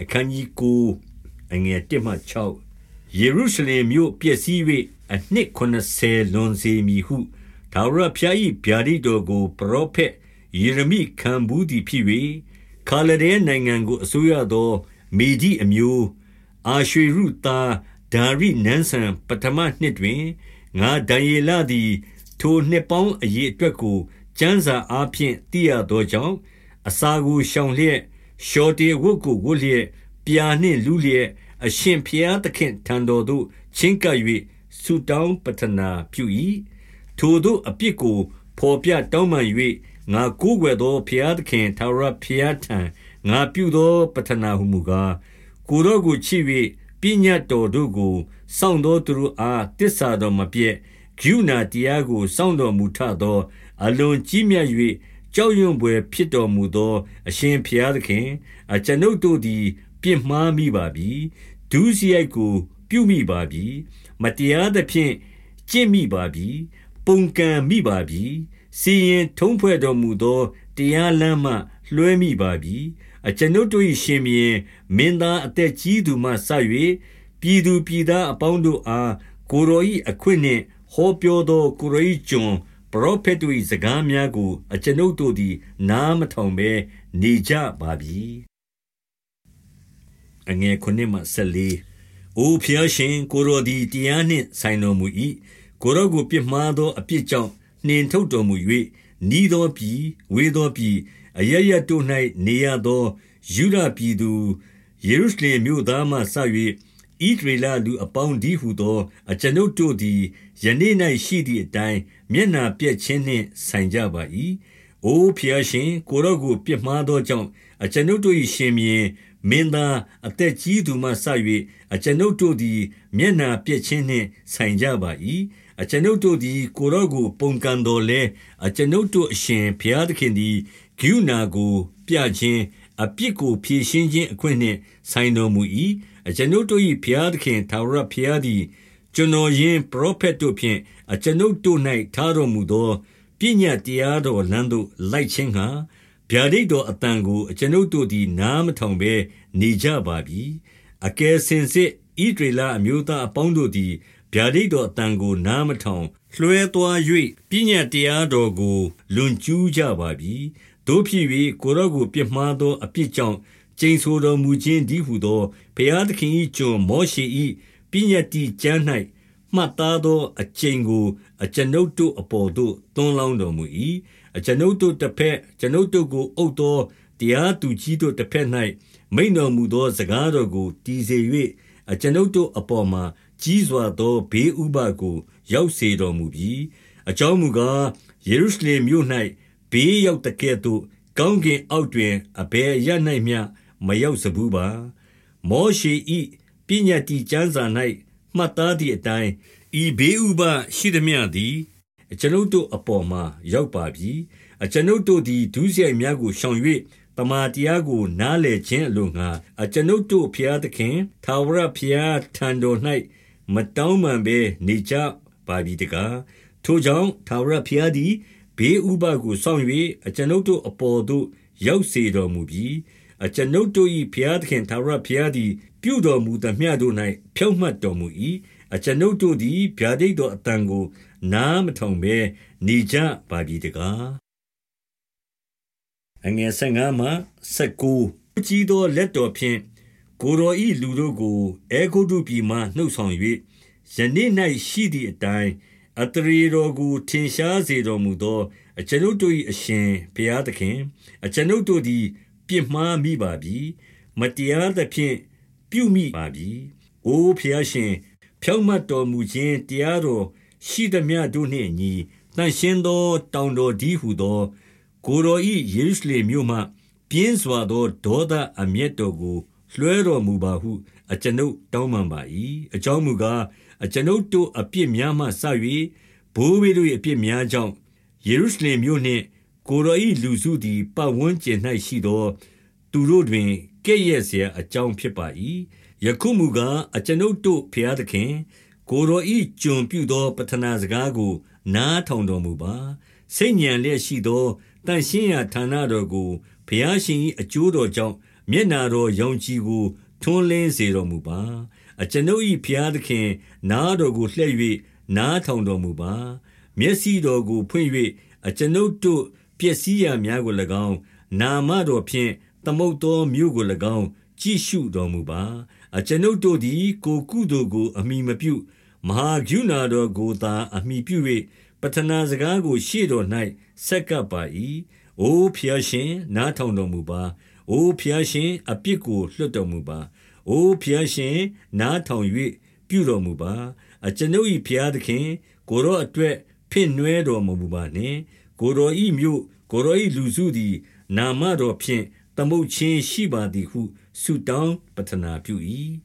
အခန်းကြီးကိုအငယ်1မှ6ယေရုရှလင်မြို့ပျက်စီး၍အနှစ်80လွန်စေမည်ဟုဒါဝရဖျား၏ဗျာဒိတ်တော်ကို ပရောဖက်ယေရမိခံဘူးသည်ဖြစ်၍ခါလဒဲနိုင်ငံကိုအစိုးရသောမေဒီအမျိုးအာရွှေရုသားဒါရိနန်းဆန်ပထမနှစ်တွင်ငါဒံယေလသည် ထိုနှစ်ပေါင်းအရေးအတွက်ကိုကျမ်းစာအားဖြင့်သိရသောကြောင့်အစာကိုရှောင်လျက် ရှောတေဝတ်ကိုဝတ်လျက်ပြာနှင့်လူလျက်အရှင်ဖျားသခင်ထံတော်သို့ချင်းကပ်၍ဆုတောင်းပတနာပြု၏ထိုတို့အပြစ်ကိုဖော်ပြတောင်းပန်၍ငါကိုးကွယ်သောဖျားသခင်သာရဖျားထံငါပြုသောပတနာဟုမူကားကိုတော်ကိုချစ်၍ပညာတော်တို့ကိုစောင့်သောသူတို့အားတစ္ဆာတော်မပြည့်ဂုဏတရားကိုစောင့်တော်မူထသော အလွန်ကြီးမြတ်၍ ကြောက်ရွံ့ဖွယ်ဖြစ်တော်မူသော အရှင်ဖျားသခင် အကျွန်ုပ်တို့သည် ပြစ်မှားမိပါပြီဒုစရိုက်ကို ပြုမိပါပြီမတရားသဖြင့်ကျင့်မိပါပြီပုန်ကန်မိပါပြီစီရင်ထုံးဖွဲ့တော်မူသောတရားလမ်းမှလွှဲမိပါပြီအကျွန်ုပ်တို့၏ရှင်ဘီရင်မင်းသားအသက်ကြီးသူမှဆ၍ပြည်သူပြည်သားအပေါင်းတို့အားကိုရော၏အခွင့်နှင့်ဟောပြောသောကိုရော၏ကျွန် ပရောဖက်တို့၏စကားများကို အကျွန်ုပ်တို့သည် နားမထောင်ဘဲနေကြပါပြီအငယ်ခုနှစ်မှဆက်လေးအိုဖျားရှင် ကိုရောသည် တရားနှင့်ဆိုင်တော်မူ၏ကိုရောကို ပြစ်မှားသောအပြစ်ကြောင့် နှင်ထုတ်တော်မူ၍နီးသောပြည် ဝေသောပြည် အရရတို့၌နေရသောယူဒပြည်သူ ယေရုရှလင်မြို့သားမှဆ၍ ဣဒရေလလူအပေါင်းဒီဟုသော အကျွန်ုပ်တို့သည်ယနေ့၌ရှိသည့်အတိုင်းမျက်နာပြက်ခြင်းနှင့်ဆိုင်ကြပါ၏။အိုဖျားရှင်ကိုရော့ကိုပြစ်မှားသောကြောင့်အကျွန်ုပ်တို့၏ရှင်မြင်းမင်းသားအသက်ကြီးသူမှဆ၍အကျွန်ုပ်တို့သည်မျက်နာပြက်ခြင်းနှင့်ဆိုင်ကြပါ၏။အကျွန်ုပ်တို့သည်ကိုရော့ကိုပုန်ကန်တော်လဲအကျွန်ုပ်တို့အရှင်ဘုရားသခင်သည်ဂိူနာကို ပြခြင်းအပြစ်ကိုဖြေရှင်းခြင်းအခွင့်နှင့်ဆိုင်တော်မူ၏ အကျွန်ုပ်တို့၏ဘုရားသခင်သာရဘုရားသည် ကျွန်တော်ယင်ပရောဖက်တို့ဖြင့် အကျွန်ုပ်တို့၌ထားတော်မူသော ပညာတရားတော်လမ်းသို့ လိုက်ခြင်းဟာဗျာဒိတ်တော်အတန်ကို အကျွန်ုပ်တို့သည် နားမထောင်ဘဲ နေကြပါပြီ အကယ်စင်စစ်ဣဒရေလအမျိုးသားအပေါင်းတို့သည် ဗျာဒိတ်တော်အတန်ကို နားမထောင် လွှဲသွား၍ပညာတရားတော်ကို လွန်ကျူးကြပါပြီတို့ဖြစ်၍ကိုရော့ကို ပြစ်မှားသော အပြစ်ကြောင့် ကျိန်ဆိုတော်မူခြင်းဒီဟုသောဘုရားသခင်၏ကျွန်မောရှေ၏ပညတ်တိကျမ်း၌မှတ်သားသောအကျင့်ကို အကျွန်ုပ်တို့အပေါ်သို့သွန်းလောင်းတော်မူ၏အကျွန်ုပ်တို့တစ်ဖက်ကျွန်ုပ်တို့ကိုအုပ်သောတရားသူကြီးတို့တစ်ဖက်၌မိန်တော်မူသောစကားတော်ကိုတည်စေ၍အကျွန်ုပ်တို့အပေါ်မှာကြီးစွာသောဘေးဥပါကို ရောက်စေတော်မူပြီးအကြောင်းမူကားယေရုရှလင်မြို့၌ဘေးရောက်တကဲ့သို့ကောင်းကင်အောက်တွင်အဘယ်ရ၌မျှ မရောက်စဘူးပါမောရှေ၏ပညာတိကျမ်းစာ၌မှတ်သားသည့်အတိုင်းဤဘေးဥပရှိသည်မြသည်အကျွန်ုပ်တို့အပေါ်မှာရောက်ပါပြီအကျွန်ုပ်တို့သည်ဒုစရိုက်များကိုရှောင်၍တမာတရားကိုနားလည်ခြင်းအလိုငှာအကျွန်ုပ်တို့ဖျားသခင်သာဝရဖျားထံတော်၌မတောင်းပန်ဘဲနေကြပါပြီတကားထိုကြောင့်သာဝရဖျားသည်ဘေးဥပကိုစောင့်၍အကျွန်ုပ်တို့အပေါ်သို့ရောက်စေတော်မူပြီး အကျွန်ုပ်တို့၏ဘုရားသခင်သာရဘုရားသည် ပြုတော်မူသမျှတို့၌ဖြောင့်မတ်တော်မူ၏အကျွန်ုပ်တို့သည် ဗျာဒိတ်တော်အတန်ကို နားမထောင်ဘဲ နေကြပါပြီတကားအငယ်၅မှ19ကြီးသော လက်တော်ဖြင့် ကိုရောဤလူတို့ကိုအေဂုတုပြည်မှ နှုတ်ဆောင်၍ယနေ့၌ရှိသည့်အတိုင်းအတရေတော်ကို ထင်ရှားစေတော်မူသော အကျွန်ုပ်တို့၏အရှင် ဘုရားသခင် အကျွန်ုပ်တို့သည် ပြစ်မှားမိပါပြီမတရားသဖြင့်ပြုမိပါပြီ။အိုဘုရားရှင် ဖြောင့်မတ်တော်မူခြင်းတရားတော်ရှိသမျှတို့နှင့်အညီတန်ရှင်းသော တောင်တော်ဒီဟုသော ကိုတော်၏ယေရုရှလင်မြို့မှ ပြင်းစွာသောဒေါသအမျက်တော်ကို လွှဲတော်မူပါဟု အကျွန်ုပ်တောင်းပန်ပါ၏။အကြောင်းမူကားအကျွန်ုပ်တို့အပြစ်များမှစ၍ဘိုးဘေးတို့၏အပြစ်များကြောင့်ယေရုရှလင်မြို့နှင့် ကိုယ်တော်၏လူစုသည်ပတ်ဝန်းကျင်၌ရှိသောသူတို့တွင်ကဲ့ရဲ့เสียအကြောင်းဖြစ်ပါ၏ယခုမူကားအကျွန်ုပ်တို့ဖျားသခင်ကိုယ်တော်၏ကျွန်ပြုသောပထနာစကားကို နားထောင်တော်မူပါစိတ်ညံလျက်ရှိသောတန်ရှင်းရာဌာနတော်ကိုဘုရားရှင်၏အကျိုးတော်ကြောင့် မျက်နာတော်ရောင်ခြည်ကို ထွန်းလင်းစေတော်မူပါ။အကျွန်ုပ်၏ဘုရားသခင်၊နားတော်ကိုလှည့်၍နားထောင်တော်မူပါ။မျက်စိတော်ကိုဖွင့်၍အကျွန်ုပ်တို့ ပျက်စီးရာများကို၎င်း၊နာမတော်ဖြင့် သမုတ်သောမြို့ကို၎င်း ကြည့်ရှုတော်မူပါ။အကျွန်ုပ်တို့သည် ကိုယ်ကုသိုလ်ကို အမှီမပြု၊မဟာကရုဏာတော်ကိုသာ အမှီပြု၍ပဌနာစကားကို ရှေ့တော်၌ဆက်ကပ်ပါ၏။အိုဘုရားရှင်၊နားထောင်တော်မူပါ။အိုဘုရားရှင်၊အပြစ်ကို လွှတ်တော်မူပါ။အိုဘုရားရှင်၊နားထောင်၍ပြုတော်မူပါ။အကျွန်ုပ်၏ဘုရားသခင်၊ကိုယ်တော်အတွက် ဖင့်နွှဲတော်မမူပါနှင့်။ ကိုယ်တော်၏မြို့၊ကိုယ်တော်၏လူစုသည် နာမတော်ဖြင့်သမုတ်ခြင်းရှိပါသည်ဟုဆုတောင်းပဌနာပြု၏။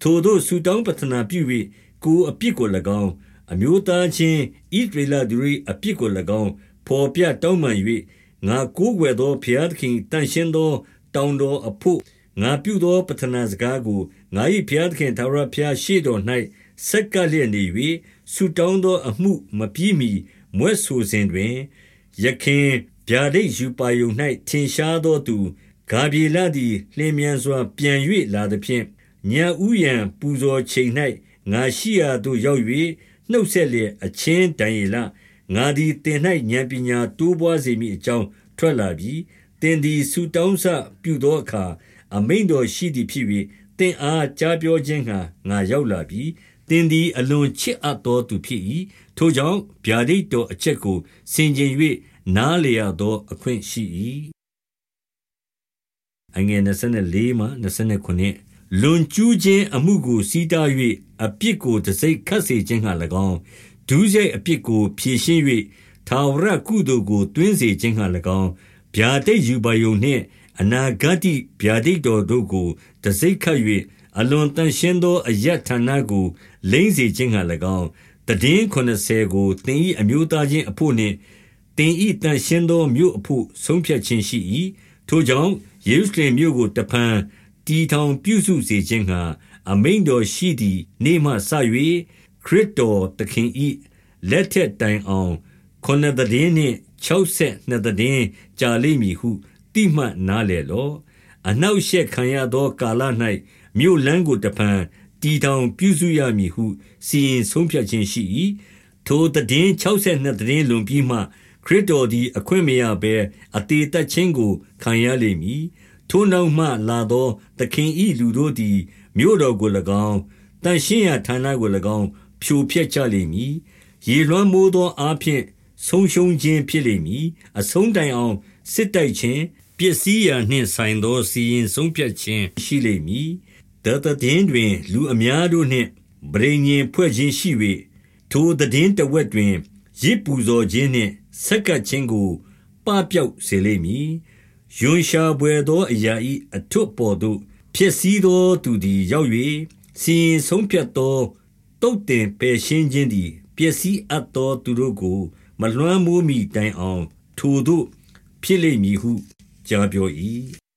ထိုသို့ဆုတောင်းပဌနာပြု၍ကိုယ်အပြစ်ကို၎င်း၊အမျိုးသားချင်းဣသရေလသူတို့၏အပြစ်ကို၎င်းဘော်ပြတောင်းပန်၍၊ငါကိုးကွယ်သောဘုရားသခင်၏သန့်ရှင်းသော တောင်တော်အဘို့ငါပြုသောပဌနာစကားကိုငါ၏ဘုရားသခင်ထာဝရဘုရားရှေ့တော်၌ ဆက်ကပ်လျက်နေ၍၊ဆုတောင်းသောအမှုမပြီးမှီမြွက်ဆိုစဉ်တွင်၊ယခင်ဗျာဒိတ်ရူပါရုံ၌ထင်ရှားသောသူဂါဗြေလသည်လျင်မြန်စွာ ပြန်၍လာသဖြင့်၊ညဦးယံပူဇော်ချိန်၌ငါရှိရာသို့ရောက်၍နှုတ်ဆက်လျက်၊အချင်းဒံယေလ၊ငါသည်သင်၌ဥာဏ်ပညာတိုးပွါးစေမည်အကြောင်းထွက်လာပြီ။သင်သည်ဆုတောင်းစပြုသောအခါအမိန့်တော်ရှိသည်ဖြစ်၍၊သင့်အားကြားပြောခြင်းငှါငါရောက်လာပြီ။ သင်သည်အလွန်ချစ်အပ်သောသူဖြစ်၏။ထိုကြောင့်ဗျာဒိတ်တော်အချက်ကိုဆင်ခြင်၍နားလည်ရသောအခွင့်ရှိ၏။လွန်ကျူးခြင်းအမှုကိုဆီးတား၍အပြစ်ကိုတံဆိပ်ခတ်စေခြင်းငှါ၎င်း၊ဒုစရိုက်အပြစ်ကိုဖြေရှင်း၍ထာဝရကုသိုလ်ကိုသွင်းစေခြင်းငှါ၎င်း၊ဗျာဒိတ်ရူပါရုံနှင့်အနာဂတ္တိဗျာဒိတ်တော်တို့ကိုတံဆိပ်ခတ်၍ အလွန်သန့်ရှင်းသောအရပ်ဌာနကိုလိမ်းစေခြင်းငှါ၎င်း၊သိတင်းခုနစ်ဆယ်ကိုသင်၏အမျိုးသားချင်းအဘို့နှင့်သင်၏သန့်ရှင်းသောမြို့အဘို့ဆုံးဖြတ်ခြင်းရှိ၏။ထိုကြောင့်ယေရုရှလင်မြို့ကိုတဖန်တည်ထောင်ပြုစုစေခြင်းငှါအမိန့်တော်ရှိသည်နေ့မှစ၍ခရစ်တော်သခင်၏လက်ထက်တိုင်အောင်ခုနစ်သိတင်းနှင့်ခြောက်ဆယ်နှစ်သိတင်းကြာလိမ့်မည်ဟုသိမှတ်နားလည်လော့။အနှောင့်အရှက်ခံရသောကာလ၌ မြို့လမ်းကိုတဖန်တည်ထောင်ပြုစုရမည်ဟုစီရင်ဆုံးဖြတ်ခြင်းရှိ၏။ထိုသိတင်းခြောက်ဆယ်နှစ်သိတင်းလွန်ပြီးမှ ခရစ်တော်သည် အခွင့်မရဘဲအသေသတ်ခြင်းကိုခံရလိမ့်မည်။ထိုနောက်မှလာသောသခင်၏လူတို့သည် မြို့တော်ကို၎င်း၊သန့်ရှင်းရာဌာနကို၎င်း ဖြိုဖျက်ကြလိမ့်မည်။ရေလွှမ်းမိုးသောအားဖြင့်ဆုံးရှုံးခြင်းဖြစ်လိမ့်မည်။အဆုံးတိုင်အောင်စစ်တိုက်ခြင်း၊ပျက်စီးရာနှင့်ဆိုင်သောစီရင်ဆုံးဖြတ်ခြင်းရှိလိမ့်မည်။ ထိုသိတင်းတွင် လူအများတို့နှင့် ပဋိညာဉ်ဖွဲ့ခြင်းရှိ၍၊ထိုသိတင်းတဝက်တွင် ယဇ်ပူဇော်ခြင်းနှင့် ဆက်ကပ်ခြင်းကို ပပျောက်စေလိမ့်မည်။ရွံရှာဘွယ်သောအရာ၏အထွဋ်အပေါ်သို့ ဖျက်ဆီးသောသူသည် ရောက်၍၊စီရင်ဆုံးဖြတ်သော သုတ်သင်ပယ်ရှင်းခြင်းသည် ပျက်စီးအပ်သောသူတို့ကို မလွှမ်းမိုးမှီတိုင်အောင် ထိုသို့ဖြစ်လိမ့်မည်ဟု ကြားပြော၏။